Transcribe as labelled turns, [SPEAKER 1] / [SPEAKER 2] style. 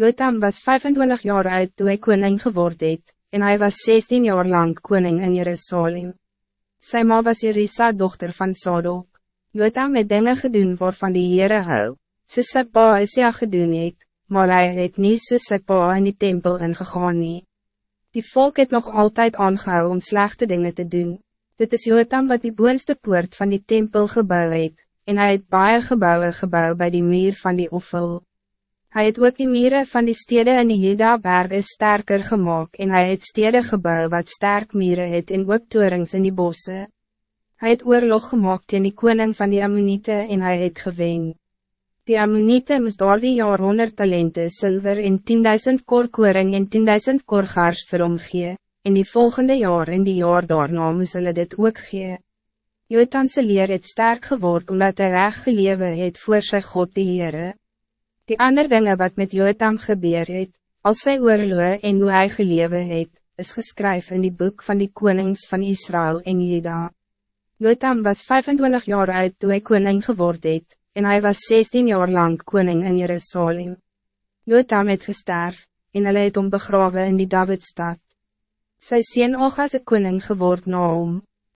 [SPEAKER 1] Jotam was 25 jaar oud toen hij koning geword het, en hij was 16 jaar lang koning in Jerusalem. Sy ma was Jerisa dochter van Sadok. Jotam het dinge gedoen waarvan die Heere hou, soos sy pa is ja gedoen het, maar hij het nie soos sy pa in die tempel ingegaan nie. Die volk het nog altijd aangehou om slechte dingen te doen. Dit is Jotam wat die boonste poort van die tempel gebouw het, en hij het baie gebouwen gebouw bij die muur van die offel. Hij het ook die mieren van die steden in die Juda berge sterker gemaakt en hij het steden gebouw wat sterk mieren het en ook torings in die bossen. Hij het oorlog gemaakt in die koning van die Ammonite en hij het gewen. Die Ammonite moest door die jaar 100 talenten zilver en 10.000 kor koring en 10.000 kor gars vir hom gee, en die volgende jaar en die jaar daarna moest hulle dit ook gee. Jotanse leer het sterk geword omdat hij recht gelewe het voor sy God die Heere. Die ander dingen wat met Jotam gebeur het, als sy oorloe en hoe hy gelewe het, is geskryf in die boek van die konings van Israël en Juda. Jotam was 25 jaar oud toen hij koning geword het, en hij was 16 jaar lang koning in Jerusalem. Jotam het gesterf, en hulle het om begrawe in die Davidstad. Sy sien ook as koning geword na hom.